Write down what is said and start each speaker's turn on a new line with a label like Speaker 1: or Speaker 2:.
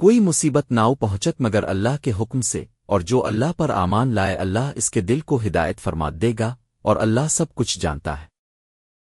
Speaker 1: کوئی مصیبت ناؤ پہنچت مگر اللہ کے حکم سے، اور جو اللہ پر آمان لائے اللہ اس کے دل کو ہدایت فرما دے گا، اور اللہ سب کچھ جانتا ہے۔